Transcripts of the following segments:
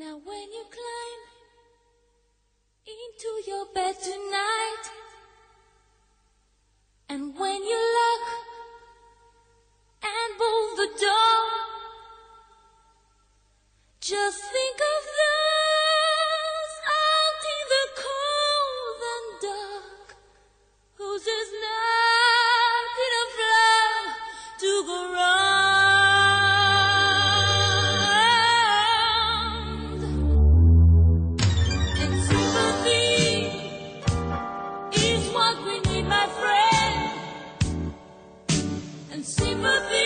Now when you climb into your bed tonight And when you lock and bolt the door Just think and sympathy.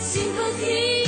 sympathy.